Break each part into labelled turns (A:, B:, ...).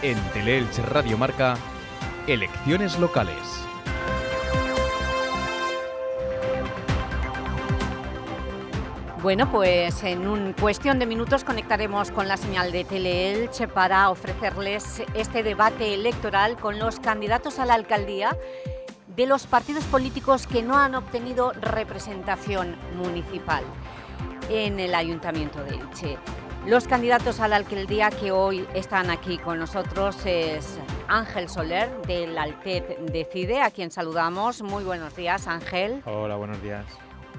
A: En Teleelch Radio Marca, elecciones locales.
B: Bueno, pues en un cuestión de minutos conectaremos con la señal de Teleelche para ofrecerles este debate electoral con los candidatos a la alcaldía de los partidos políticos que no han obtenido representación municipal en el Ayuntamiento de Elche. Los candidatos a la alcaldía que hoy están aquí con nosotros es Ángel Soler, del Altet Decide, a quien saludamos. Muy buenos días, Ángel.
C: Hola, buenos días.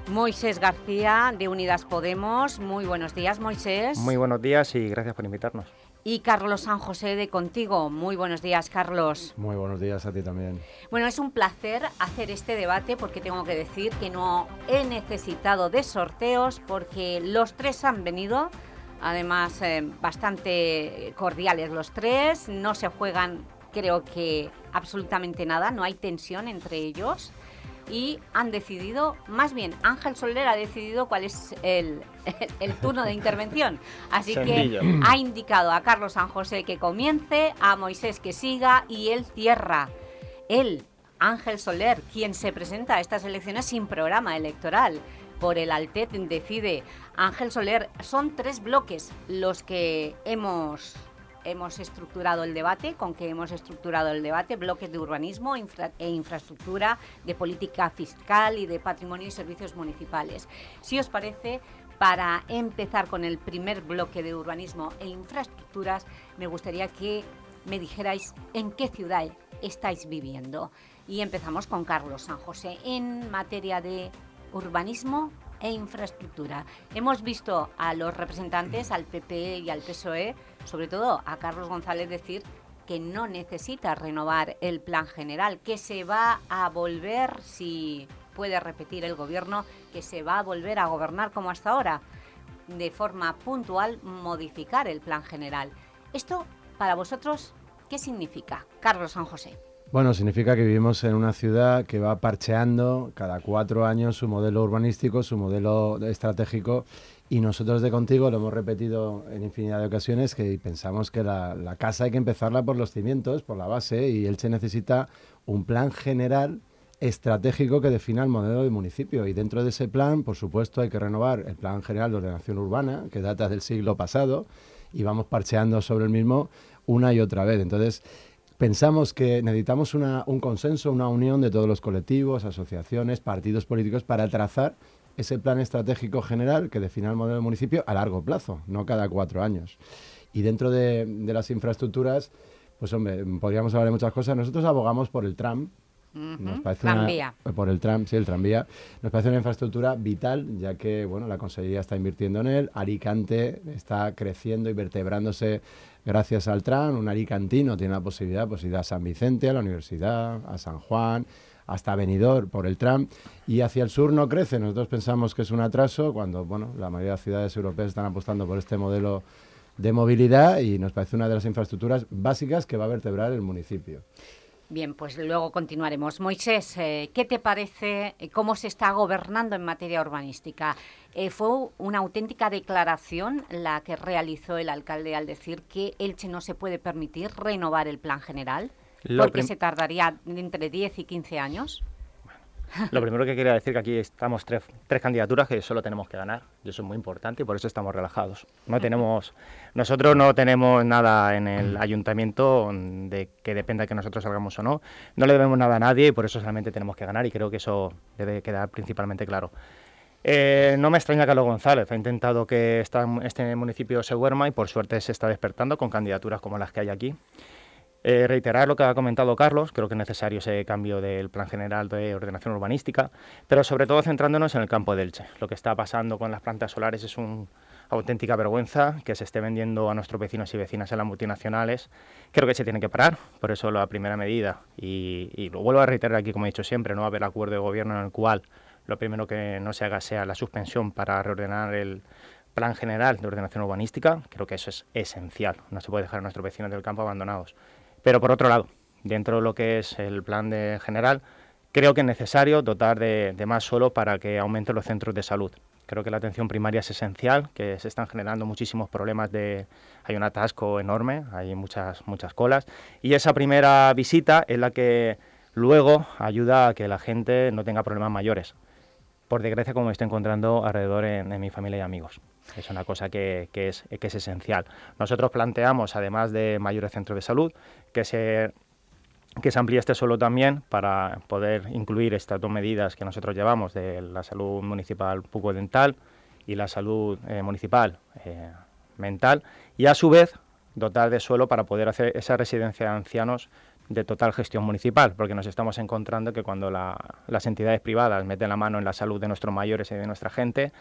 B: Moisés García, de Unidas Podemos. Muy buenos días, Moisés.
C: Muy buenos días y gracias por invitarnos.
B: Y Carlos San José de Contigo. Muy buenos días, Carlos.
D: Muy buenos días a ti también.
B: Bueno, es un placer hacer este debate porque tengo que decir que no he necesitado de sorteos porque los tres han venido, además eh, bastante cordiales los tres, no se juegan creo que absolutamente nada, no hay tensión entre ellos y han decidido, más bien Ángel Soler ha decidido cuál es el, turno de intervención. Así que ha indicado a Carlos San José que comience, a Moisés que siga y él cierra. Él, Ángel Soler, quien se presenta a estas elecciones sin programa electoral por el Altet decide. Ángel Soler, son tres bloques los que hemos hemos estructurado el debate, con que hemos estructurado el debate, bloques de urbanismo e infraestructura, de política fiscal y de patrimonio y servicios municipales. Si os parece, para empezar con el primer bloque de urbanismo e infraestructuras, me gustaría que me dijerais en qué ciudad estáis viviendo. Y empezamos con Carlos San José en materia de urbanismo e infraestructura. Hemos visto a los representantes, al PP y al PSOE, sobre todo a Carlos González, decir que no necesita renovar el plan general, que se va a volver, si puede repetir el Gobierno, que se va a volver a gobernar como hasta ahora, de forma puntual modificar el plan general. Esto, para vosotros, ¿qué significa? Carlos San José.
D: Bueno, significa que vivimos en una ciudad que va parcheando cada cuatro años su modelo urbanístico, su modelo estratégico y nosotros de Contigo lo hemos repetido en infinidad de ocasiones que pensamos que la, casa hay que empezarla por los cimientos, por la base y él se necesita un plan general estratégico que defina el modelo del municipio y dentro de ese plan, por supuesto, hay que renovar el plan general de ordenación urbana que data del siglo pasado y vamos parcheando sobre el mismo una y otra vez. Entonces, pensamos que necesitamos un consenso, una unión de todos los colectivos, asociaciones, partidos políticos para trazar ese plan estratégico general que define el modelo del municipio a largo plazo, no cada cuatro años. Y dentro de, las infraestructuras, pues hombre, podríamos hablar de muchas cosas. Nosotros abogamos por el tram,
B: nos parece tranvía.
D: por el tram, sí, el tranvía. Nos parece una infraestructura vital, ya que bueno, la Consejería está invirtiendo en él. Alicante está creciendo y vertebrándose gracias al tram. Un alicantino tiene la posibilidad pues, ir a San Vicente, a la universidad, a San Juan, hasta Benidorm por el tram. Y hacia el sur no crece. Nosotros pensamos que es un atraso cuando bueno, la mayoría de las ciudades europeas están apostando por este modelo de movilidad y nos parece una de las infraestructuras básicas que va a vertebrar el municipio.
B: Bien, pues luego continuaremos. Moisés, eh, ¿qué te parece eh, cómo se está gobernando en materia urbanística? Eh, ¿Fue una auténtica declaración la que realizó el alcalde al decir que Elche no se puede permitir renovar el plan general? porque se tardaría entre 10 y 15 años.
C: Lo primero que quería decir que aquí estamos tres, tres, candidaturas que solo tenemos que ganar, y eso es muy importante y por eso estamos relajados. No tenemos, nosotros no tenemos nada en el ayuntamiento de que dependa de que nosotros salgamos o no. No le debemos nada a nadie y por eso solamente tenemos que ganar y creo que eso debe quedar principalmente claro. Eh, no me extraña Carlos González, ha intentado que este municipio se duerma y por suerte se está despertando con candidaturas como las que hay aquí. Eh, reiterar lo que ha comentado Carlos, creo que es necesario ese cambio del Plan General de Ordenación Urbanística, pero sobre todo centrándonos en el campo de Elche. Lo que está pasando con las plantas solares es una auténtica vergüenza que se esté vendiendo a nuestros vecinos y vecinas en las multinacionales. Creo que se tiene que parar, por eso la primera medida, y, lo vuelvo a reiterar aquí como he dicho siempre, no va a haber acuerdo de gobierno en el cual lo primero que no se haga sea la suspensión para reordenar el plan general de ordenación urbanística, creo que eso es esencial, no se puede dejar a nuestros vecinos del campo abandonados. Pero por otro lado, dentro de lo que es el plan de general, creo que es necesario dotar de, más suelo para que aumenten los centros de salud. Creo que la atención primaria es esencial, que se están generando muchísimos problemas de... Hay un atasco enorme, hay muchas, muchas colas. Y esa primera visita es la que luego ayuda a que la gente no tenga problemas mayores. Por desgracia, como me estoy encontrando alrededor en, mi familia y amigos. Es una cosa que, es esencial. Nosotros planteamos, además de mayores centros de salud, que se que se amplíe este suelo también para poder incluir estas dos medidas que nosotros llevamos de la salud municipal bucodental y la salud eh, municipal eh, mental y a su vez dotar de suelo para poder hacer esa residencia de ancianos de total gestión municipal, porque nos estamos encontrando que cuando las entidades privadas meten la mano en la salud de nuestros mayores y de nuestra gente,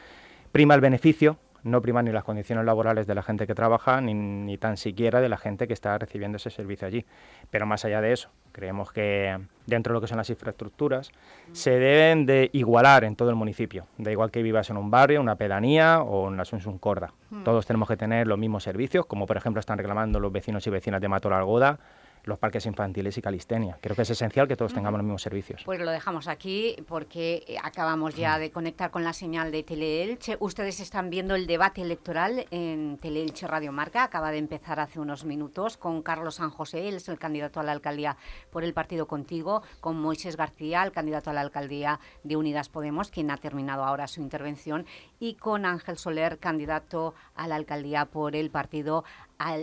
C: prima el beneficio no priman ni las condiciones laborales de la gente que trabaja, ni, tan siquiera de la gente que está recibiendo ese servicio allí. Pero más allá de eso, creemos que dentro de lo que son las infraestructuras, se deben de igualar en todo el municipio. Da igual que vivas en un barrio, una pedanía o en la Asunción Corda. Hmm. Todos tenemos que tener los mismos servicios, como por ejemplo están reclamando los vecinos y vecinas de Mator Algoda, los parques infantiles y calistenia. Creo que es esencial que todos tengamos los mismos servicios.
B: Pues lo dejamos aquí porque eh, acabamos ya de conectar con la señal de Teleelche. Ustedes están viendo el debate electoral en Teleelche Radio Marca. Acaba de empezar hace unos minutos con Carlos San José, él es el candidato a la alcaldía por el Partido Contigo, con Moisés García, el candidato a la alcaldía de Unidas Podemos, quien ha terminado ahora su intervención, y con Ángel Soler, candidato a la alcaldía por el Partido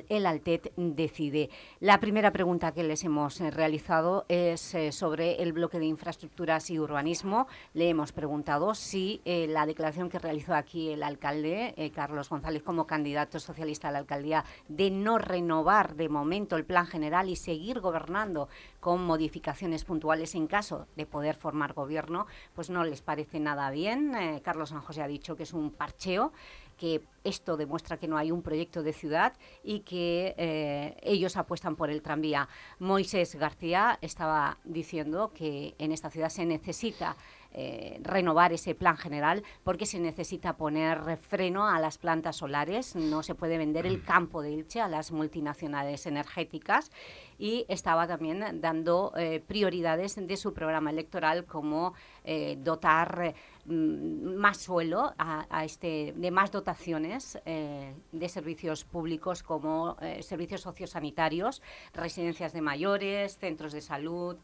B: el Altet decide. La primera pregunta que les hemos eh, realizado es eh, sobre el bloque de infraestructuras y urbanismo. Le hemos preguntado si eh, la declaración que realizó aquí el alcalde, Carlos González, como candidato socialista a la alcaldía, de no renovar de momento el plan general y seguir gobernando con modificaciones puntuales en caso de poder formar gobierno, pues no les parece nada bien. Carlos San José ha dicho que es un parcheo que esto demuestra que no hay un proyecto de ciudad y que eh, ellos apuestan por el tranvía. Moisés García estaba diciendo que en esta ciudad se necesita eh, renovar ese plan general porque se necesita poner freno a las plantas solares, no se puede vender el campo de Ilche a las multinacionales energéticas. Y estaba también dando eh, prioridades de su programa electoral como eh, dotar mm, más suelo a, este, de más dotaciones de servicios públicos como servicios sociosanitarios, residencias de mayores, centros de salud,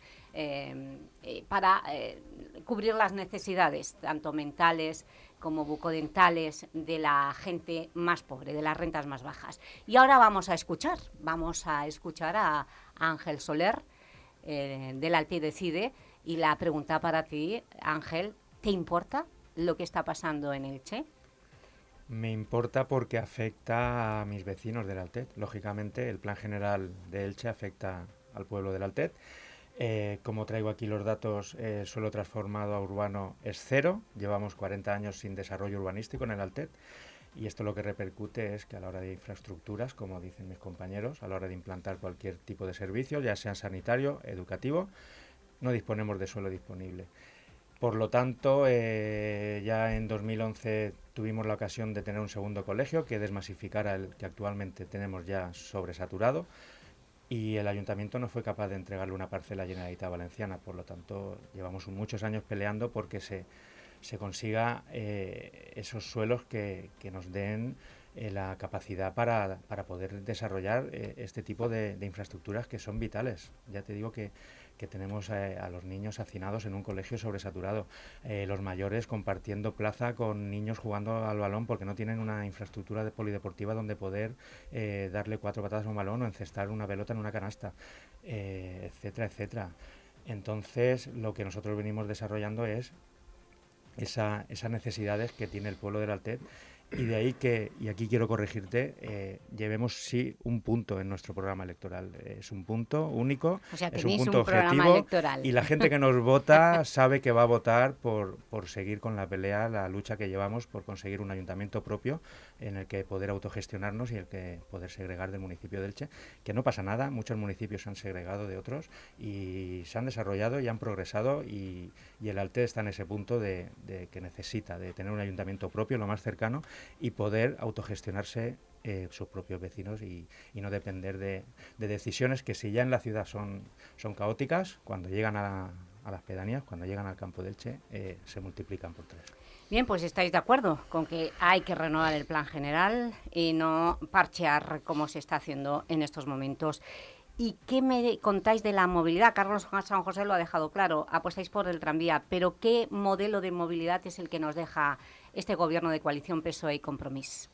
B: para eh, cubrir las necesidades, tanto mentales como bucodentales, de la gente más pobre, de las rentas más bajas. Y ahora vamos a escuchar, vamos a escuchar a Ángel Soler, eh, del Alti Decide, y la pregunta para ti, Ángel, ¿te importa lo que está pasando en Elche?
E: Me importa porque afecta a mis vecinos del Altet. Lógicamente, el plan general de Elche afecta al pueblo del Altet eh, como traigo aquí los datos, eh, suelo transformado a urbano es cero. Llevamos 40 años sin desarrollo urbanístico en el Altet. Y esto lo que repercute es que a la hora de infraestructuras, como dicen mis compañeros, a la hora de implantar cualquier tipo de servicio, ya sea sanitario, educativo, no disponemos de suelo disponible. Por lo tanto, eh, ya en 2011 tuvimos la ocasión de tener un segundo colegio que desmasificara el que actualmente tenemos ya sobresaturado y el ayuntamiento no fue capaz de entregarle una parcela a Generalitat Valenciana, por lo tanto llevamos muchos años peleando porque se, se consiga eh, esos suelos que, que nos den eh, la capacidad para, para poder desarrollar eh, este tipo de, infraestructuras que son vitales. Ya te digo que que tenemos eh, a los niños hacinados en un colegio sobresaturado, los mayores compartiendo plaza con niños jugando al balón porque no tienen una infraestructura de polideportiva donde poder darle cuatro patadas a un balón o encestar una pelota en una canasta, etcétera, etcétera. Entonces, lo que nosotros venimos desarrollando es esa, esas necesidades que tiene el pueblo del Altet y de ahí que, y aquí quiero corregirte, eh, llevemos sí un punto en nuestro programa electoral. Es un punto único, es un punto objetivo. Y la gente que nos vota sabe que va a votar por, por seguir con la pelea, la lucha que llevamos por conseguir un ayuntamiento propio en el que poder autogestionarnos y el que poder segregar del municipio de Elche. Que no pasa nada, muchos municipios se han segregado de otros y se han desarrollado y han progresado y, y el Alte está en ese punto de, que necesita de tener un ayuntamiento propio, lo más cercano y poder autogestionarse eh, sus propios vecinos y, no depender de, decisiones que si ya en la ciudad son, son caóticas, cuando llegan a, a las pedanías, cuando llegan al campo del Che, eh, se multiplican por tres.
B: Bien, pues estáis de acuerdo con que hay que renovar el plan general y no parchear como se está haciendo en estos momentos. ¿Y qué me contáis de la movilidad? Carlos San José lo ha dejado claro, apostáis por el tranvía, pero ¿qué modelo de movilidad es el que nos deja este gobierno de coalición PSOE y Compromís?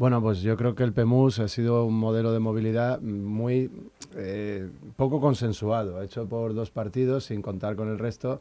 D: Bueno, pues yo creo que el PEMUS ha sido un modelo de movilidad muy eh, poco consensuado, hecho por dos partidos sin contar con el resto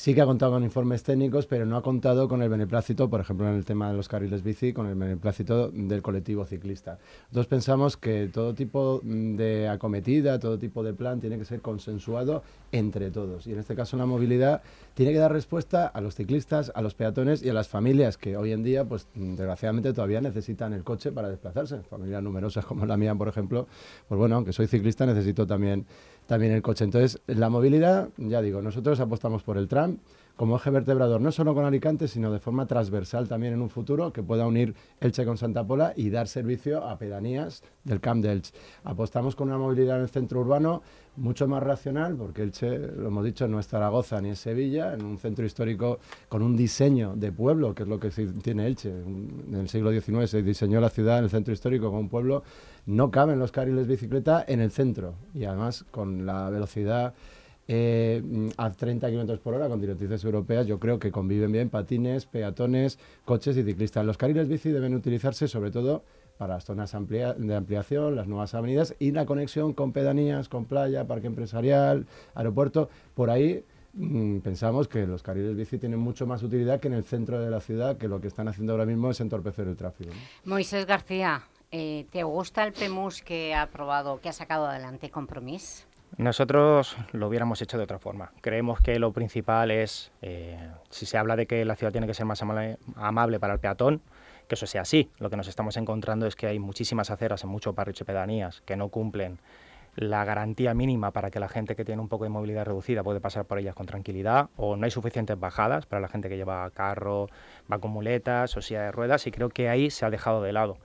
D: sí que ha contado con informes técnicos, pero no ha contado con el beneplácito, por ejemplo, en el tema de los carriles bici, con el beneplácito del colectivo ciclista. Nosotros pensamos que todo tipo de acometida, todo tipo de plan tiene que ser consensuado entre todos. Y en este caso la movilidad tiene que dar respuesta a los ciclistas, a los peatones y a las familias que hoy en día, pues desgraciadamente todavía necesitan el coche para desplazarse. Familias numerosas como la mía, por ejemplo, pues bueno, aunque soy ciclista necesito también también el coche. Entonces, la movilidad, ya digo, nosotros apostamos por el tram como eje vertebrador, no solo con Alicante, sino de forma transversal también en un futuro que pueda unir Elche con Santa Pola y dar servicio a pedanías del Camp de Elche. Apostamos con una movilidad en el centro urbano mucho más racional, porque Elche, lo hemos dicho, no es Zaragoza ni es Sevilla, en un centro histórico con un diseño de pueblo, que es lo que tiene Elche. En el siglo XIX se diseñó la ciudad en el centro histórico como un pueblo, no caben los carriles bicicleta en el centro y además con la velocidad eh, a 30 km por hora con directrices europeas, yo creo que conviven bien patines, peatones, coches y ciclistas. Los carriles bici deben utilizarse sobre todo para las zonas de ampliación, las nuevas avenidas y la conexión con pedanías, con playa, parque empresarial, aeropuerto. Por ahí mm, pensamos que los carriles bici tienen mucho más utilidad que en el centro de la ciudad, que lo que están haciendo ahora mismo es entorpecer el tráfico.
B: Moisés García, eh, ¿te gusta el PEMUS que ha aprobado, que ha sacado adelante Compromís?
C: Nosotros lo hubiéramos hecho de otra forma. Creemos que lo principal es, eh, si se habla de que la ciudad tiene que ser más amable, para el peatón, que eso sea así. Lo que nos estamos encontrando es que hay muchísimas aceras en muchos barrios y pedanías que no cumplen la garantía mínima para que la gente que tiene un poco de movilidad reducida puede pasar por ellas con tranquilidad, o no hay suficientes bajadas para la gente que lleva carro, va con muletas o silla de ruedas, y creo que ahí se ha dejado de lado.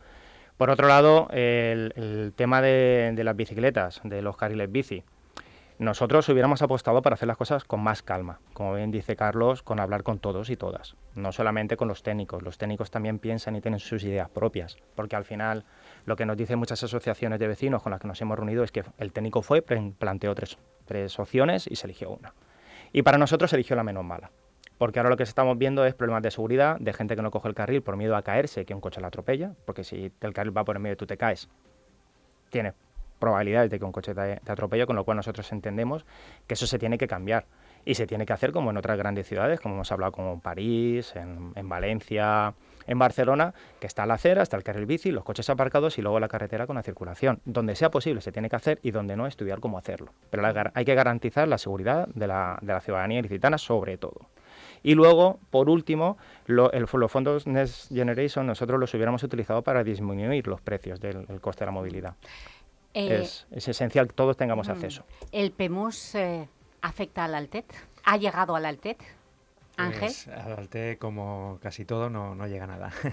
C: Por otro lado, el, tema de las bicicletas, de los carriles bici, nosotros hubiéramos apostado para hacer las cosas con más calma, como bien dice Carlos, con hablar con todos y todas, no solamente con los técnicos. Los técnicos también piensan y tienen sus ideas propias, porque al final lo que nos dicen muchas asociaciones de vecinos con las que nos hemos reunido es que el técnico fue, planteó tres, opciones y se eligió una. Y para nosotros se eligió la menos mala, porque ahora lo que estamos viendo es problemas de seguridad, de gente que no coge el carril por miedo a caerse, que un coche la atropella, porque si el carril va por el medio y tú te caes, tienes probabilidades de que un coche te, atropelle, con lo cual nosotros entendemos que eso se tiene que cambiar. Y se tiene que hacer como en otras grandes ciudades, como hemos hablado como en París, en, Valencia, en Barcelona, que está la acera, está el carril bici, los coches aparcados y luego la carretera con la circulación. Donde sea posible se tiene que hacer y donde no, estudiar cómo hacerlo. Pero hay que garantizar la seguridad de la, de la ciudadanía ilicitana sobre todo. Y luego, por último, los fondos Next Generation nosotros los hubiéramos utilizado para disminuir los precios del coste de la movilidad. Eh, es, esencial que todos tengamos mm. acceso.
B: ¿El PEMUS eh, afecta al Altet? ¿Ha llegado al Altet? Ángel. Pues,
E: al Altet, como casi todo, no, no llega nada.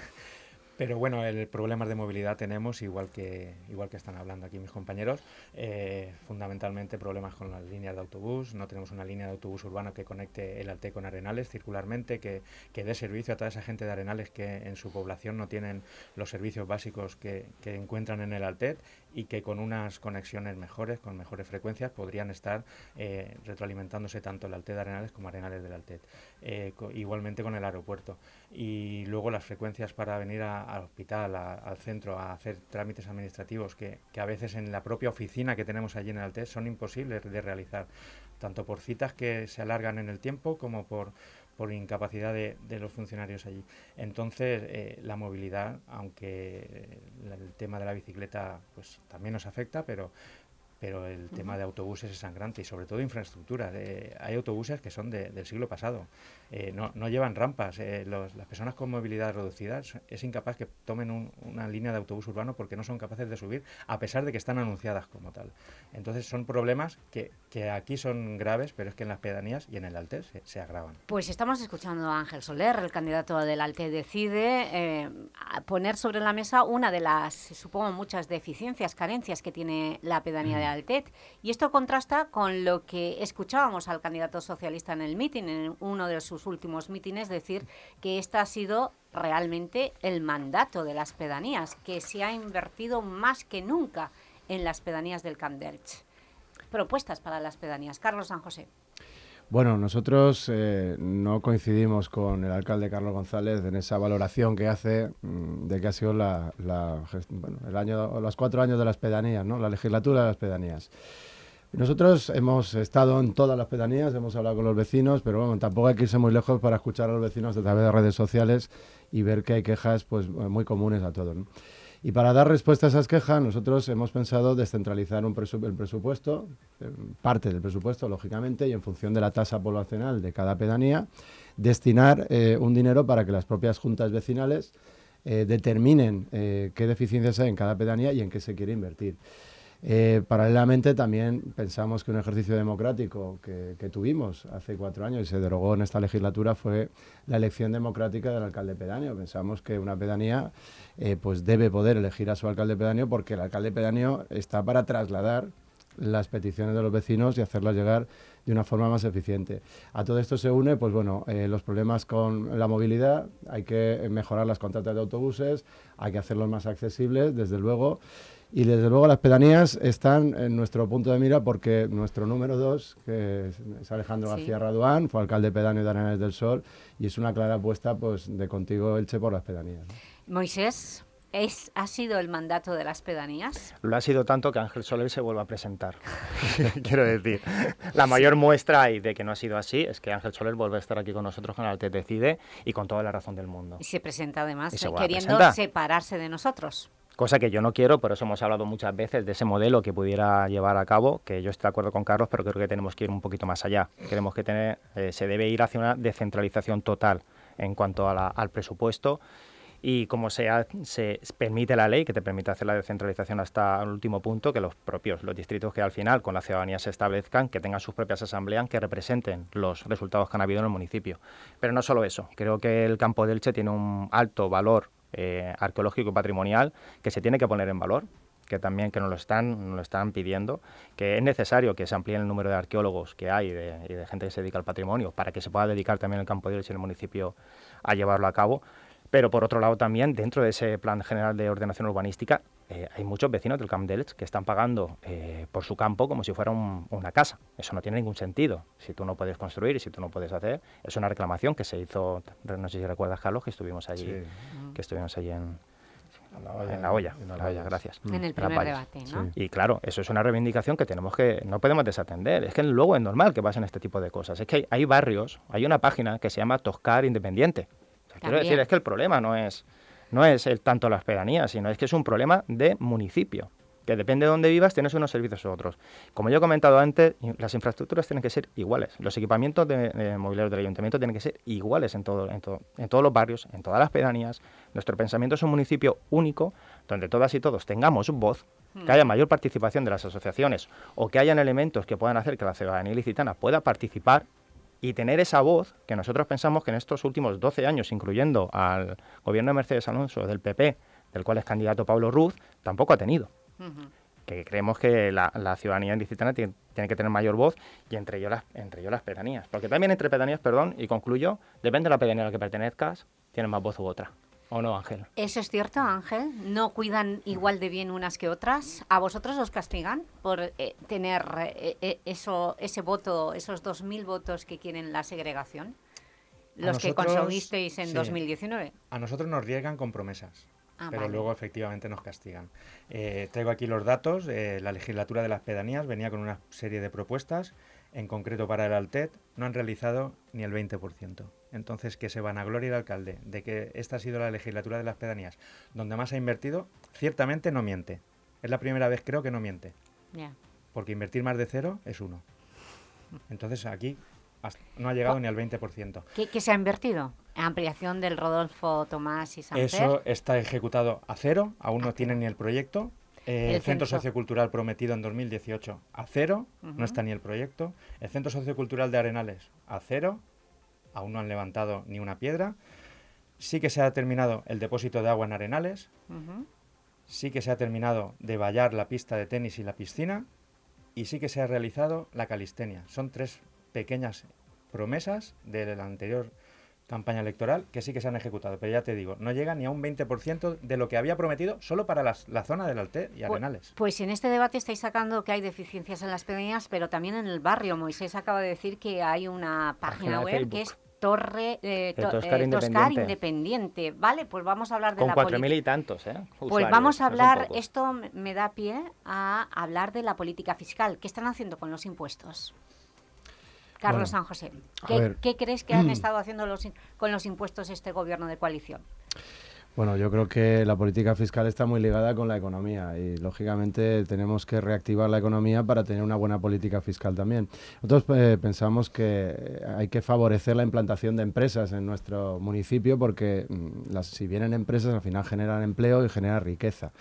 E: Pero bueno, el problemas de movilidad tenemos, igual que, igual que están hablando aquí mis compañeros, eh, fundamentalmente problemas con las líneas de autobús, no tenemos una línea de autobús urbano que conecte el Alte con Arenales circularmente, que, que dé servicio a toda esa gente de Arenales que en su población no tienen los servicios básicos que, que encuentran en el Altet y que con unas conexiones mejores, con mejores frecuencias, podrían estar eh, retroalimentándose tanto el Altet de Arenales como Arenales del Altet. Eh, igualmente con el aeropuerto. Y luego las frecuencias para venir al hospital, al centro, a hacer trámites administrativos que, que, a veces en la propia oficina que tenemos allí en el Altet son imposibles de realizar, tanto por citas que se alargan en el tiempo como por por incapacidad de, los funcionarios allí. Entonces, eh, la movilidad, aunque el tema de la bicicleta pues también nos afecta, pero pero el tema de autobuses es sangrante y sobre todo infraestructura. hay autobuses que son del siglo pasado, eh, no, no, llevan rampas. Eh, las personas con movilidad reducida es incapaz que tomen una línea de autobús urbano porque no son capaces de subir, a pesar de que están anunciadas como tal. Entonces son problemas que, que aquí son graves, pero es que en las pedanías y en el Alte se, agravan.
B: Pues estamos escuchando a Ángel Soler, el candidato del Alte decide eh, poner sobre la mesa una de las, supongo, muchas deficiencias, carencias que tiene la pedanía de Altet. Y esto contrasta con lo que escuchábamos al candidato socialista en el mitin, en uno de sus últimos mítines, decir que este ha sido realmente el mandato de las pedanías, que se ha invertido más que nunca en las pedanías del Camp Propuestas para las pedanías. Carlos San José.
D: Bueno, nosotros eh, no coincidimos con el alcalde Carlos González en esa valoración que hace mm, de que ha sido la, el año, los cuatro años de las pedanías, ¿no? la legislatura de las pedanías. Nosotros hemos estado en todas las pedanías, hemos hablado con los vecinos, pero bueno, tampoco hay que irse muy lejos para escuchar a los vecinos a través de redes sociales y ver que hay quejas pues, muy comunes a todos. Y para dar respuesta a esas quejas, nosotros hemos pensado descentralizar el presupuesto, eh, parte del presupuesto, lógicamente, y en función de la tasa poblacional de cada pedanía, destinar eh, un dinero para que las propias juntas vecinales eh, determinen qué deficiencias hay en cada pedanía y en qué se quiere invertir. Eh, paralelamente también pensamos que un ejercicio democrático que, tuvimos hace cuatro años y se derogó en esta legislatura fue la elección democrática del alcalde pedáneo. Pensamos que una pedanía eh, pues debe poder elegir a su alcalde pedáneo porque el alcalde pedáneo está para trasladar las peticiones de los vecinos y hacerlas llegar de una forma más eficiente. A todo esto se une, pues bueno, eh, los problemas con la movilidad, hay que mejorar las contratas de autobuses, hay que hacerlos más accesibles, desde luego, y desde luego las pedanías están en nuestro punto de mira porque nuestro número dos, que es Alejandro García Raduán, fue alcalde pedáneo de Arenales del Sol y es una clara apuesta pues, de contigo, Elche, por las pedanías.
B: Moisés, ¿Es, ¿Ha sido el mandato de las pedanías?
C: Lo ha sido tanto que Ángel Soler se vuelve a presentar. Quiero decir, la mayor muestra de que no ha sido así es que Ángel Soler vuelve a estar aquí con nosotros con Alte Decide y con toda la razón del mundo.
B: Y se presenta además queriendo separarse de nosotros.
C: Cosa que yo no quiero, por eso hemos hablado muchas veces de ese modelo que pudiera llevar a cabo, que yo estoy de acuerdo con Carlos, pero creo que tenemos que ir un poquito más allá. Queremos que tener, eh, se debe ir hacia una descentralización total en cuanto al presupuesto y como se, se permite la ley, que te permite hacer la descentralización hasta el último punto, que los propios, los distritos que al final con la ciudadanía se establezcan, que tengan sus propias asambleas que representen los resultados que han habido en el municipio. Pero no solo eso, creo que el campo de Elche tiene un alto valor eh, arqueológico y patrimonial que se tiene que poner en valor que también que nos lo están, nos lo están pidiendo, que es necesario que se amplíe el número de arqueólogos que hay y de gente que se dedica al patrimonio para que se pueda dedicar también el campo de Elche y el municipio a llevarlo a cabo, pero por otro lado también, dentro de ese plan general de ordenación urbanística, eh, hay muchos vecinos del Camp de que están pagando eh, por su campo como si fuera una casa. Eso no tiene ningún sentido. Si tú no puedes construir y si tú no puedes hacer, es una reclamación que se hizo, no sé si recuerdas, Carlos, que estuvimos allí, que estuvimos allí en, la olla, en la olla, gracias.
B: En el primer debate, ¿no?
C: Y claro, eso es una reivindicación que tenemos que, no podemos desatender. Es que luego es normal que pasen este tipo de cosas. Es que hay, hay barrios, hay una página que se llama Toscar Independiente, quiero decir, es que el problema no es, no es el, tanto las pedanías, sino es que es un problema de municipio que depende de dónde vivas, tienes unos servicios u otros. Como yo he comentado antes, las infraestructuras tienen que ser iguales. Los equipamientos de, de mobiliario del ayuntamiento tienen que ser iguales en, todo, en, en, todos los barrios, en todas las pedanías. Nuestro pensamiento es un municipio único, donde todas y todos tengamos voz, que haya mayor participación de las asociaciones o que hayan elementos que puedan hacer que la ciudadanía ilicitana pueda participar y tener esa voz que nosotros pensamos que en estos últimos 12 años, incluyendo al gobierno de Mercedes Alonso del PP, del cual es candidato Pablo Ruz, tampoco ha tenido. Que creemos que la, ciudadanía ilicitana tiene, tiene, que tener mayor voz y entre ellos, las, entre ellos las pedanías. Porque también entre pedanías, perdón, y concluyo, depende de la pedanía a la que pertenezcas, tienes más voz u otra. ¿O no, Ángel?
B: Eso es cierto, Ángel. ¿No cuidan igual de bien unas que otras? ¿A vosotros os castigan por eh, tener eh, eh, eso, ese voto, esos 2.000 votos que quieren la segregación? Los que conseguisteis en 2019.
E: A nosotros nos riegan con promesas. Ah, pero luego efectivamente nos castigan. traigo aquí los datos. la legislatura de las pedanías venía con una serie de propuestas, en concreto para el Altet, no han realizado ni el 20%. Entonces, que se van a gloria el alcalde de que esta ha sido la legislatura de las pedanías donde más ha invertido, ciertamente no miente. Es la primera vez, creo, que no miente. Porque invertir más de cero es uno. Entonces, aquí no ha llegado ni al 20%.
B: ¿Qué, ¿Qué, se ha invertido? ¿Ampliación del Rodolfo Tomás y Sanfer?
E: Eso está ejecutado a cero, aún no tiene ni el proyecto. Eh, el, Centro Sociocultural prometido en 2018 a cero, no está ni el proyecto. El Centro Sociocultural de Arenales a cero, aún no han levantado ni una piedra. Sí que se ha terminado el depósito de agua en Arenales. Sí que se ha terminado de vallar la pista de tenis y la piscina. y sí que se ha realizado la calistenia. Son tres pequeñas promesas de la anterior campaña electoral que sí que se han ejecutado, pero ya te digo, no llega ni a un 20% de lo que había prometido solo para la zona del Alte y Arenales.
B: Pues, en este debate estáis sacando que hay deficiencias en las peñas, pero también en el barrio. Moisés acaba de decir que hay una página, web que es Torre eh,
C: Toscar,
B: eh, Independiente. Vale, pues vamos a hablar de
C: Con
B: la
C: cuatro mil y tantos, ¿eh?
B: pues vamos a hablar, esto me da pie a hablar de la política fiscal. ¿Qué están haciendo con los impuestos? Carlos San José, ¿qué, crees que han estado haciendo los, con los impuestos este gobierno de coalición?
D: Bueno, yo creo que la política fiscal está muy ligada con la economía y lógicamente tenemos que reactivar la economía para tener una buena política fiscal también. Nosotros eh, pensamos que hay que favorecer la implantación de empresas en nuestro municipio porque mm, las, si vienen empresas al final generan empleo y generan riqueza.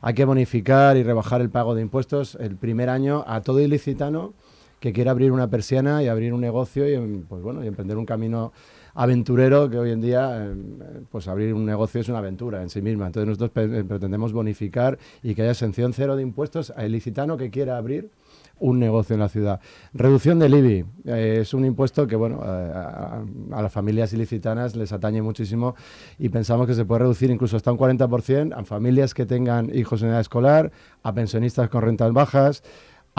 D: Hay que bonificar y rebajar el pago de impuestos el primer año a todo ilicitano que quiera abrir una persiana y abrir un negocio y, pues bueno, y emprender un camino aventurero que hoy en día, eh, pues abrir un negocio es una aventura en sí misma. Entonces nosotros eh, pretendemos bonificar y que haya exención cero de impuestos al licitano que quiera abrir un negocio en la ciudad. Reducción del IBI eh, es un impuesto que bueno a, las familias ilicitanas les atañe muchísimo y pensamos que se puede reducir incluso hasta un 40% a familias que tengan hijos en edad escolar, a pensionistas con rentas bajas,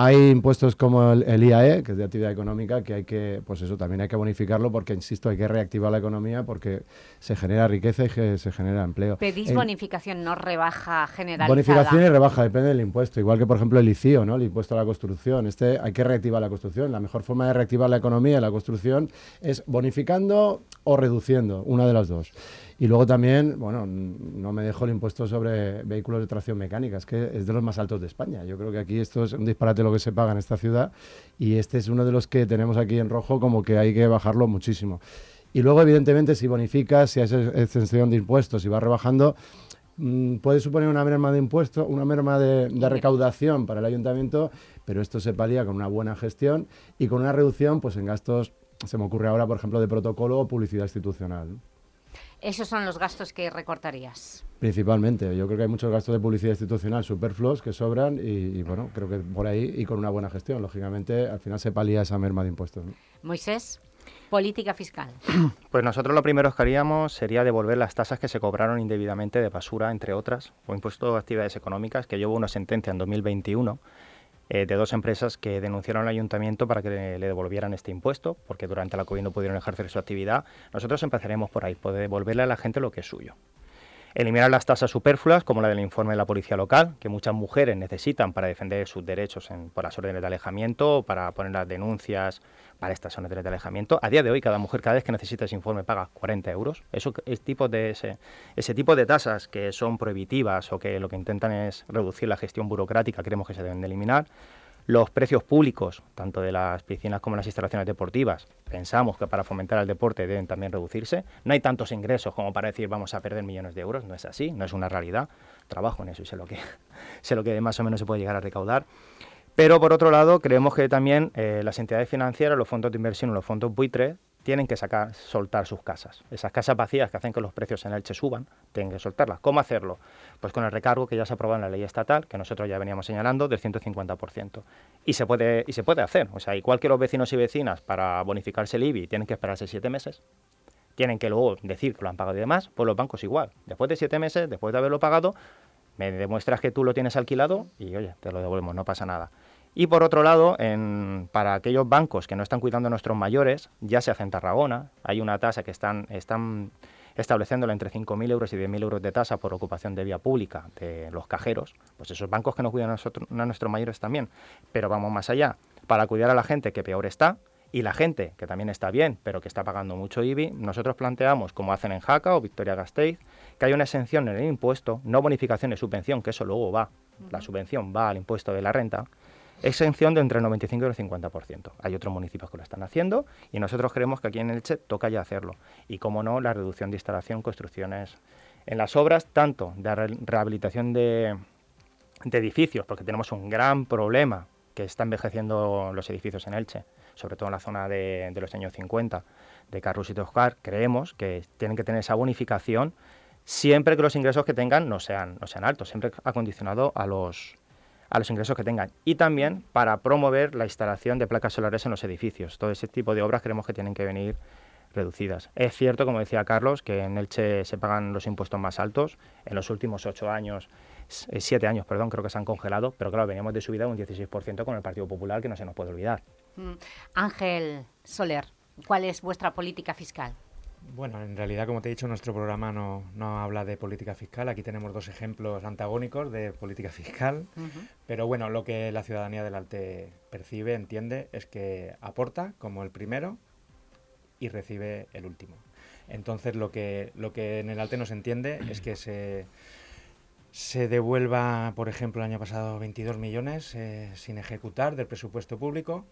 D: hay impuestos como el, IAE, que es de actividad económica, que hay que, pues eso también hay que bonificarlo porque, insisto, hay que reactivar la economía porque se genera riqueza y se genera empleo.
B: ¿Pedís bonificación, no rebaja generalizada?
D: Bonificación y rebaja, depende del impuesto. Igual que, por ejemplo, el ICIO, ¿no? el impuesto a la construcción. Este hay que reactivar la construcción. La mejor forma de reactivar la economía y la construcción es bonificando o reduciendo, una de las dos. Y luego también, bueno, no me dejo el impuesto sobre vehículos de tracción mecánica, es que es de los más altos de España. Yo creo que aquí esto es un disparate lo que se paga en esta ciudad y este es uno de los que tenemos aquí en rojo como que hay que bajarlo muchísimo. Y luego, evidentemente, si bonificas, si hay extensión de impuestos y va rebajando, mm, puede suponer una merma de impuestos, una merma de, recaudación para el ayuntamiento, pero esto se palía con una buena gestión y con una reducción pues en gastos, se me ocurre ahora, por ejemplo, de protocolo o publicidad institucional.
B: Esos son los gastos que recortarías.
D: Principalmente. Yo creo que hay muchos gastos de publicidad institucional superfluos que sobran y, bueno, creo que por ahí y con una buena gestión. Lógicamente, al final se palía esa merma de impuestos.
B: Moisés, política fiscal.
C: Pues nosotros lo primero que haríamos sería devolver las tasas que se cobraron indebidamente de basura, entre otras, o impuesto de actividades económicas, que llevo una sentencia en 2021 eh, de dos empresas que denunciaron al ayuntamiento para que le, devolvieran este impuesto, porque durante la COVID no pudieron ejercer su actividad. Nosotros empezaremos por ahí, poder devolverle a la gente lo que es suyo. Eliminar las tasas superfluas, como la del informe de la policía local, que muchas mujeres necesitan para defender sus derechos en, por las órdenes de alejamiento, para poner las denuncias para estas órdenes de alejamiento. A día de hoy, cada mujer, cada vez que necesita ese informe, paga 40 euros. Eso es ese, tipo de tasas que son prohibitivas o que lo que intentan es reducir la gestión burocrática, creemos que se deben de eliminar. Los precios públicos, tanto de las piscinas como las instalaciones deportivas, pensamos que para fomentar el deporte deben también reducirse. No hay tantos ingresos como para decir vamos a perder millones de euros, no es así, no es una realidad. Trabajo en eso y sé lo que, sé lo que más o menos se puede llegar a recaudar. Pero por otro lado, creemos que también eh, las entidades financieras, los fondos de inversión, los fondos buitres, tienen que sacar, soltar sus casas. Esas casas vacías que hacen que los precios en Elche suban, tienen que soltarlas. ¿Cómo hacerlo? Pues con el recargo que ya se aprobó en la ley estatal, que nosotros ya veníamos señalando, del 150%. Y se puede, y se puede hacer. O sea, igual que los vecinos y vecinas para bonificarse el IBI tienen que esperarse siete meses, tienen que luego decir que lo han pagado y demás, pues los bancos igual. Después de siete meses, después de haberlo pagado, me demuestras que tú lo tienes alquilado y oye, te lo devolvemos, no pasa nada. Y por otro lado, para aquellos bancos que no están cuidando a nuestros mayores, ya se hace en Tarragona, hay una tasa que están, están estableciéndola entre 5.000 euros y 10.000 euros de tasa por ocupación de vía pública de los cajeros, pues esos bancos que no cuidan a, a nuestros mayores también. Pero vamos más allá, para cuidar a la gente que peor está, y la gente que también está bien, pero que está pagando mucho IBI, nosotros planteamos, como hacen en Jaca o Victoria Gasteiz, que hay una exención en el impuesto, no bonificación de subvención, que eso luego va, la subvención va al impuesto de la renta, exención de entre el 95 y el 50%. Hay otros municipios que lo están haciendo y nosotros creemos que aquí en Elche toca ya hacerlo. Y como no, la reducción de instalación, construcciones en las obras, tanto de rehabilitación de, edificios, porque tenemos un gran problema que está envejeciendo los edificios en Elche, sobre todo en la zona de, los años 50, de Carrus y Toscar, creemos que tienen que tener esa bonificación siempre que los ingresos que tengan no sean, no sean altos, siempre acondicionado a los, a los ingresos que tengan. Y también para promover la instalación de placas solares en los edificios. Todo ese tipo de obras creemos que tienen que venir reducidas. Es cierto, como decía Carlos, que en Elche se pagan los impuestos más altos. En los últimos ocho años, eh, siete años, perdón, creo que se han congelado, pero claro, veníamos de subida de un 16% con el Partido Popular, que no se nos puede olvidar.
B: Mm. Ángel Soler, ¿cuál es vuestra política fiscal?
E: Bueno, en realidad, como te he dicho, nuestro programa no, no, habla de política fiscal. Aquí tenemos dos ejemplos antagónicos de política fiscal. Pero bueno, lo que la ciudadanía del Alte percibe, entiende, es que aporta como el primero y recibe el último. Entonces, lo que, lo que en el Alte no se entiende es que se, se devuelva, por ejemplo, el año pasado 22 millones eh, sin ejecutar del presupuesto público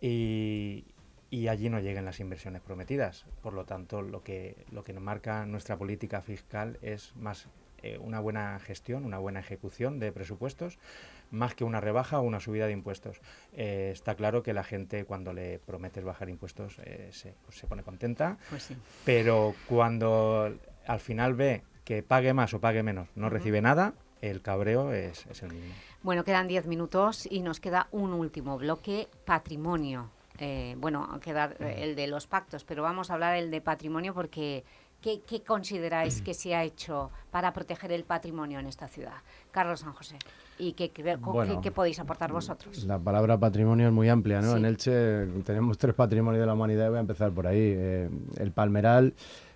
E: y, y allí no lleguen las inversiones prometidas. Por lo tanto, lo que, lo que nos marca nuestra política fiscal es más eh, una buena gestión, una buena ejecución de presupuestos, más que una rebaja o una subida de impuestos. Eh, está claro que la gente cuando le prometes bajar impuestos eh, se, pues se, pone contenta,
B: pues
E: pero cuando al final ve que pague más o pague menos, no recibe nada, el cabreo es, es el mismo.
B: Bueno, quedan 10 minutos y nos queda un último bloque, patrimonio eh, bueno, quedar eh, el de los pactos, pero vamos a hablar el de patrimonio porque ¿qué, consideráis que se ha hecho para proteger el patrimonio en esta ciudad? Carlos San José, ¿y qué, qué, podéis aportar vosotros?
D: La palabra patrimonio es muy amplia, ¿no? En Elche tenemos tres patrimonios de la humanidad y voy a empezar por ahí. Eh, el Palmeral,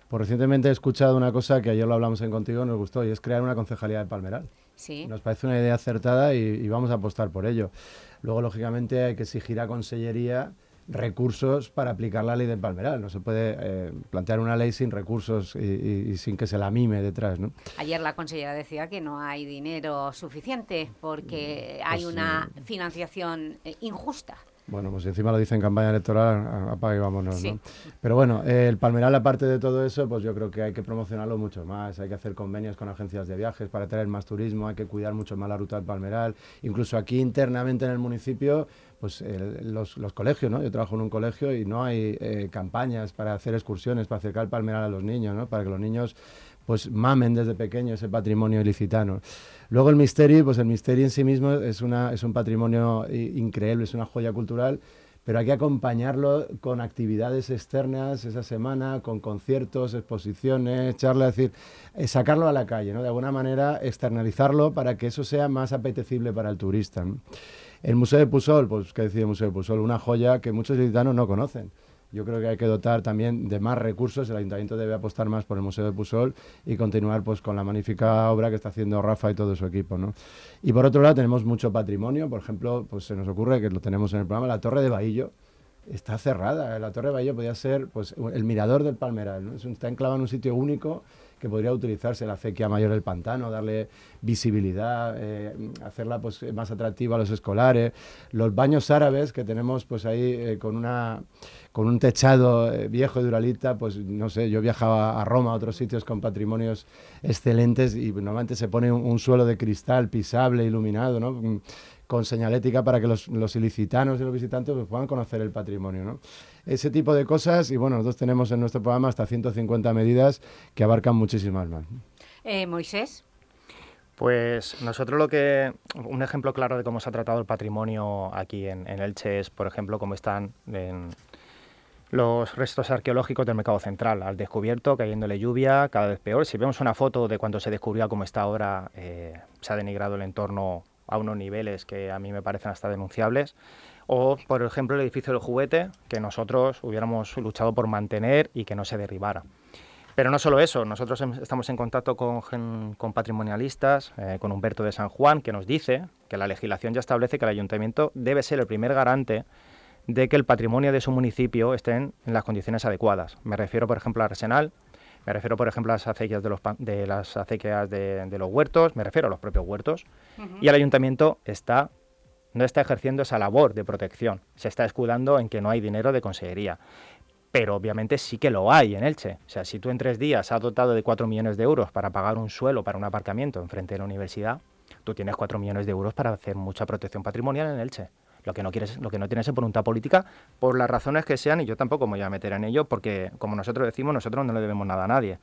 D: por recientemente he escuchado una cosa que ayer lo hablamos en Contigo, nos gustó, y es crear una concejalía de Palmeral.
B: Sí.
D: Nos parece una idea acertada y, y vamos a apostar por ello. Luego, lógicamente, hay que exigir a Consellería recursos para aplicar la ley del palmeral. No se puede eh, plantear una ley sin recursos y, sin que se la mime detrás. ¿no?
B: Ayer la consellera decía que no hay dinero suficiente porque mm, hay pues una financiación eh, injusta.
D: Bueno, pues encima lo dice en campaña electoral, apague y vámonos, ¿no? Pero bueno, eh, el Palmeral, aparte de todo eso, pues yo creo que hay que promocionarlo mucho más, hay que hacer convenios con agencias de viajes para traer más turismo, hay que cuidar mucho más la ruta del Palmeral, incluso aquí internamente en el municipio, pues los, los, colegios, ¿no? Yo trabajo en un colegio y no hay eh, campañas para hacer excursiones, para acercar el Palmeral a los niños, ¿no? Para que los niños pues mamen desde pequeño ese patrimonio ilicitano. Luego el Misteri, pues el Misteri en sí mismo es, una, es un patrimonio increíble, es una joya cultural, pero hay que acompañarlo con actividades externas esa semana, con conciertos, exposiciones, charlas, es decir, eh, sacarlo a la calle, ¿no? De alguna manera externalizarlo para que eso sea más apetecible para el turista. El Museo de Pusol, pues, ¿qué decía el Museo de Pusol? Una joya que muchos ilicitanos no conocen yo creo que hay que dotar también de más recursos. El ayuntamiento debe apostar más por el Museo de Pusol y continuar pues con la magnífica obra que está haciendo Rafa y todo su equipo. ¿no? Y por otro lado tenemos mucho patrimonio. Por ejemplo, pues se nos ocurre que lo tenemos en el programa, la Torre de Bahillo está cerrada. La Torre de Bahillo podría ser pues, el mirador del Palmeral. Está enclavado en un sitio único que podría utilizarse la acequia mayor del pantano, darle visibilidad, eh, hacerla pues, más atractiva a los escolares. Los baños árabes que tenemos pues, ahí eh, con una con un techado eh, viejo de Duralita, pues no sé, yo viajaba a Roma, a otros sitios con patrimonios excelentes y normalmente se pone un, suelo de cristal pisable, iluminado, ¿no? Con señalética para que los, los ilicitanos y los visitantes pues, puedan conocer el patrimonio, ¿no? Ese tipo de cosas y bueno, nosotros tenemos en nuestro programa hasta 150 medidas que abarcan muchísimas más.
B: Eh, Moisés.
C: Pues nosotros lo que, un ejemplo claro de cómo se ha tratado el patrimonio aquí en, en Elche es, por ejemplo, cómo están en, los restos arqueológicos del mercado central, al descubierto, cayéndole lluvia, cada vez peor. Si vemos una foto de cuando se descubrió cómo está ahora, eh, se ha denigrado el entorno a unos niveles que a mí me parecen hasta denunciables. O, por ejemplo, el edificio del juguete, que nosotros hubiéramos luchado por mantener y que no se derribara. Pero no solo eso, nosotros estamos en contacto con, con patrimonialistas, eh, con Humberto de San Juan, que nos dice que la legislación ya establece que el ayuntamiento debe ser el primer garante de que el patrimonio de su municipio esté en las condiciones adecuadas. Me refiero, por ejemplo, al arsenal, me refiero, por ejemplo, a las acequias de, los, de las acequias de, los huertos, me refiero a los propios huertos, y el ayuntamiento está no está ejerciendo esa labor de protección, se está escudando en que no hay dinero de consejería. Pero obviamente sí que lo hay en Elche. O sea, si tú en tres días has dotado de 4 millones de euros para pagar un suelo para un aparcamiento enfrente de la universidad, tú tienes 4 millones de euros para hacer mucha protección patrimonial en Elche. Lo que no quieres, lo que no tienes es voluntad política, por las razones que sean, y yo tampoco me voy a meter en ello, porque como nosotros decimos, nosotros no le debemos nada a nadie.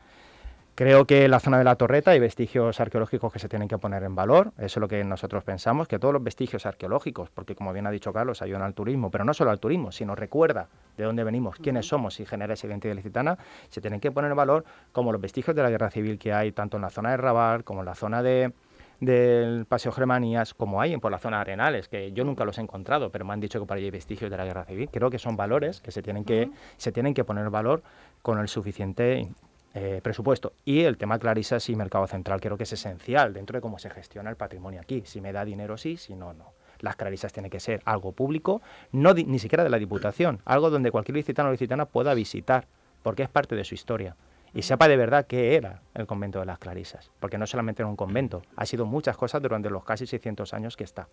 C: Creo que en la zona de la torreta hay vestigios arqueológicos que se tienen que poner en valor, eso es lo que nosotros pensamos, que todos los vestigios arqueológicos, porque como bien ha dicho Carlos, ayudan al turismo, pero no solo al turismo, sino recuerda de dónde venimos, quiénes somos y genera esa identidad licitana, se tienen que poner en valor como los vestigios de la guerra civil que hay tanto en la zona de Raval como en la zona de, del Paseo Germanías, como hay por la zona de Arenales, que yo nunca los he encontrado, pero me han dicho que por allí hay vestigios de la guerra civil. Creo que son valores que se tienen que, se tienen que poner valor con el suficiente eh, presupuesto. Y el tema clarisas y mercado central creo que es esencial dentro de cómo se gestiona el patrimonio aquí. Si me da dinero, sí, si no, no. Las clarisas tienen que ser algo público, no ni siquiera de la Diputación, algo donde cualquier licitano o licitana pueda visitar, porque es parte de su historia. Y sepa de verdad qué era el convento de las clarisas, porque no solamente era un convento, ha sido muchas cosas durante los casi 600 años que está.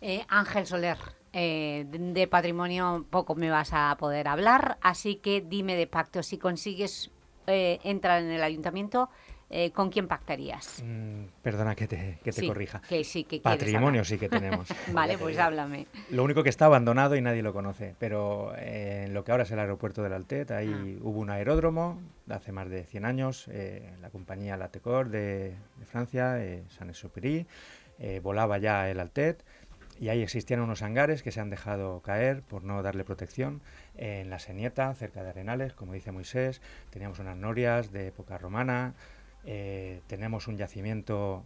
B: Eh, Ángel Soler, eh, de patrimonio poco me vas a poder hablar, así que dime de pacto, si consigues eh, entrar en el ayuntamiento, eh, ¿con quién pactarías?
E: Mm, perdona que te, que te corrija.
B: Que sí, que
E: Patrimonio sí que tenemos.
B: vale, pues háblame.
E: Lo único que está abandonado y nadie lo conoce, pero eh, en lo que ahora es el aeropuerto del Altet, ahí ah. hubo un aeródromo hace más de 100 años, la compañía Latecor de, de Francia, Saint-Exupéry, volaba ya el Altet y ahí existían unos hangares que se han dejado caer por no darle protección. En la Senieta, cerca de Arenales, como dice Moisés, teníamos unas norias de época romana, eh, tenemos un yacimiento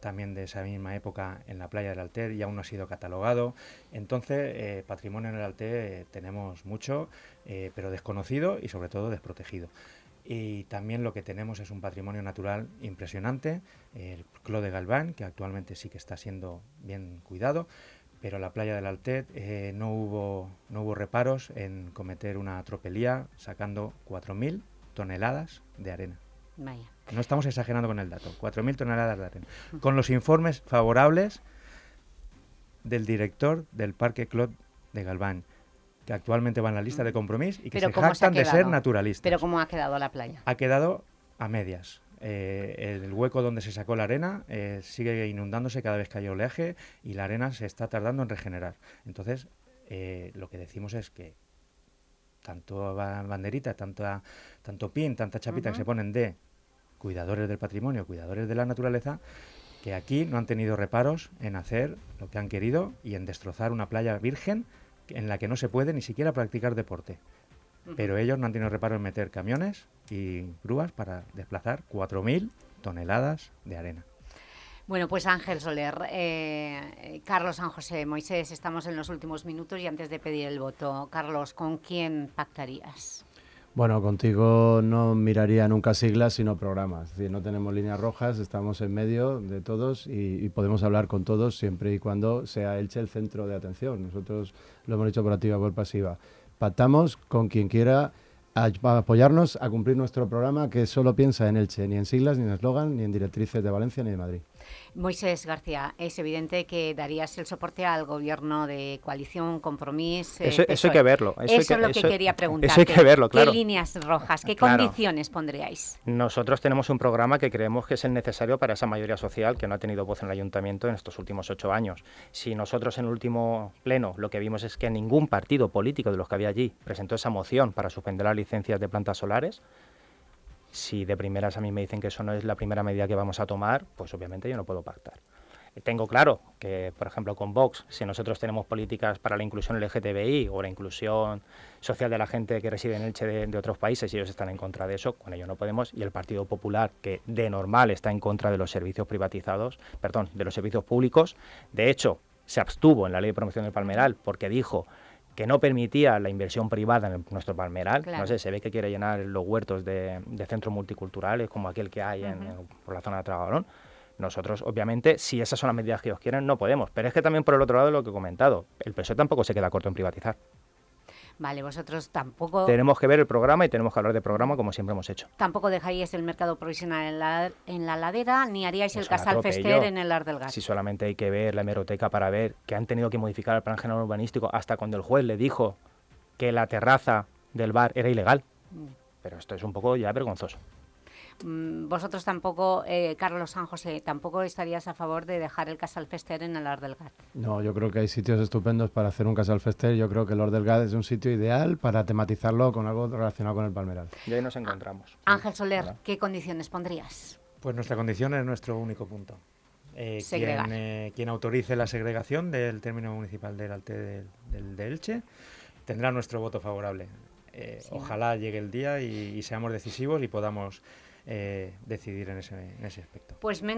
E: también de esa misma época en la playa del Alter y aún no ha sido catalogado. Entonces, eh, patrimonio en el Alter eh, tenemos mucho, pero desconocido y sobre todo desprotegido. Y también lo que tenemos es un patrimonio natural impresionante, el Clos de Galván, que actualmente sí que está siendo bien cuidado, pero la playa del Altet no, hubo, no hubo reparos en cometer una tropelía sacando 4.000 toneladas de arena. No estamos exagerando con el dato, 4.000 toneladas de arena. Con los informes favorables del director del Parque Clot de Galván, que actualmente va en la lista de compromiso y que se jactan de ser naturalistas.
B: ¿Pero cómo ha quedado la playa?
E: Ha quedado a medias. Eh, el hueco donde se sacó la arena eh, sigue inundándose cada vez que hay oleaje y la arena se está tardando en regenerar. Entonces, eh, lo que decimos es que tanto banderita, tanto, tanto pin, tanta chapita que se ponen de cuidadores del patrimonio, cuidadores de la naturaleza, que aquí no han tenido reparos en hacer lo que han querido y en destrozar una playa virgen en la que no se puede ni siquiera practicar deporte pero ellos no han tenido reparo en meter camiones y grúas para desplazar 4.000 toneladas de arena.
B: Bueno, pues Ángel Soler, eh, Carlos San José, Moisés, estamos en los últimos minutos y antes de pedir el voto, Carlos, ¿con quién pactarías?
D: Bueno, contigo no miraría nunca siglas, sino programas. Es decir, no tenemos líneas rojas, estamos en medio de todos y, podemos hablar con todos siempre y cuando sea Elche el centro de atención. Nosotros lo hemos dicho por activa por pasiva pactamos con quien quiera apoyarnos a cumplir nuestro programa que solo piensa en Elche, ni en siglas, ni en eslogan, ni en directrices de Valencia, ni de Madrid.
B: Moisés García, es evidente que darías el soporte al gobierno de coalición, compromiso.
C: eso, hay que verlo.
B: Eso, es lo que quería preguntar.
C: Eso hay que verlo, claro.
B: ¿Qué líneas rojas, qué condiciones pondríais?
C: Nosotros tenemos un programa que creemos que es el necesario para esa mayoría social que no ha tenido voz en el ayuntamiento en estos últimos ocho años. Si nosotros en el último pleno lo que vimos es que ningún partido político de los que había allí presentó esa moción para suspender las licencias de plantas solares, si de primeras a mí me dicen que eso no es la primera medida que vamos a tomar, pues obviamente yo no puedo pactar. Tengo claro que, por ejemplo, con Vox, si nosotros tenemos políticas para la inclusión LGTBI o la inclusión social de la gente que reside en Elche de, de otros países y ellos están en contra de eso, con ello no podemos. Y el Partido Popular, que de normal está en contra de los servicios privatizados, perdón, de los servicios públicos, de hecho, se abstuvo en la ley de promoción del Palmeral porque dijo que no permitía la inversión privada en nuestro palmeral. No sé, se ve que quiere llenar los huertos de, centros multiculturales como aquel que hay en, por la zona de Tragalón. Nosotros, obviamente, si esas son las medidas que ellos quieren, no podemos. Pero es que también por el otro lado, lo que he comentado, el PSOE tampoco se queda corto en privatizar.
B: Vale, vosotros tampoco...
C: Tenemos que ver el programa y tenemos que hablar de programa como siempre hemos hecho.
B: Tampoco dejaríais el mercado provisional en la, en la ladera, ni haríais el casal fester en el Ar del Gas.
C: Si solamente hay que ver la hemeroteca para ver que han tenido que modificar el plan general urbanístico hasta cuando el juez le dijo que la terraza del bar era ilegal. Mm. Pero esto es un poco ya vergonzoso.
B: Mm, vosotros tampoco, eh, Carlos San José, tampoco estarías a favor de dejar el Casal Fester en el Ar del Gat.
D: No, yo creo que hay sitios estupendos para hacer un Casal Fester. Yo creo que el Lord del Gat es un sitio ideal para tematizarlo con algo relacionado con el Palmeral.
C: Y ahí nos encontramos.
B: Ángel Soler,
C: Hola.
B: ¿qué condiciones pondrías?
E: Pues nuestra condición es nuestro único punto. Eh,
B: Segregar.
E: quien, eh, quien autorice la segregación del término municipal del Alte del, del- de Elche tendrá nuestro voto favorable. Eh,
B: Sí.
E: Ojalá llegue el día y, y seamos decisivos y podamos eh, decidir en ese, en ese aspecto.
B: Pues